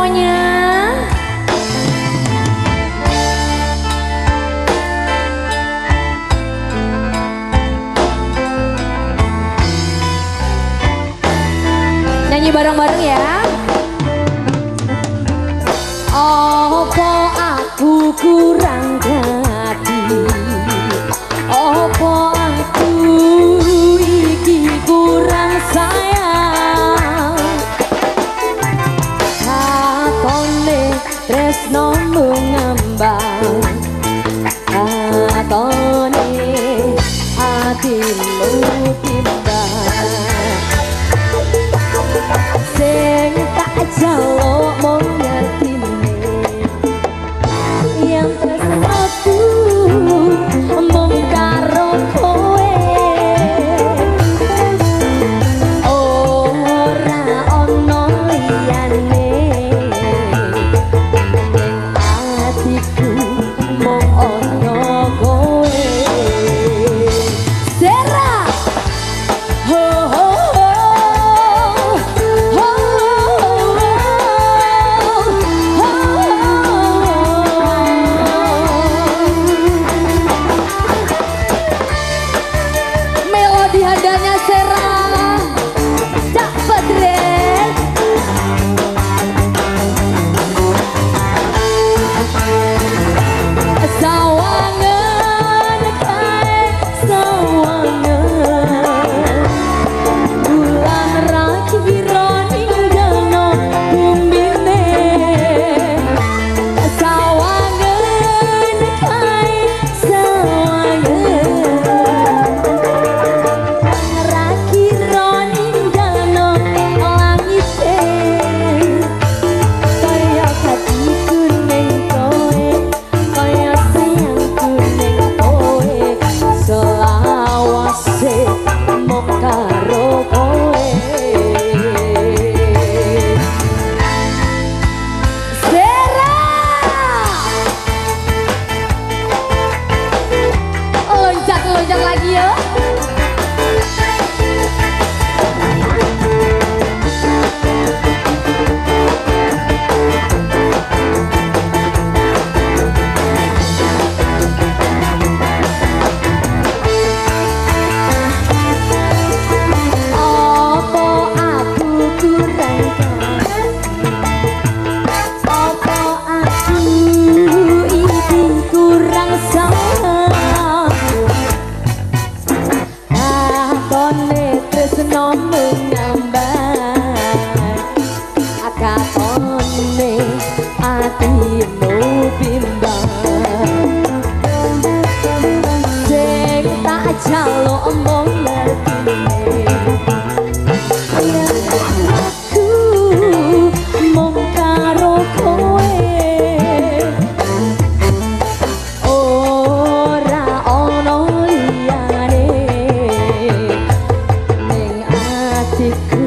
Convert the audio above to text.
semuanya. Nyanyi bareng-bareng ya. Oh, kok aku kurang abang At ato ni ating lupa know. carro. Thank you. You.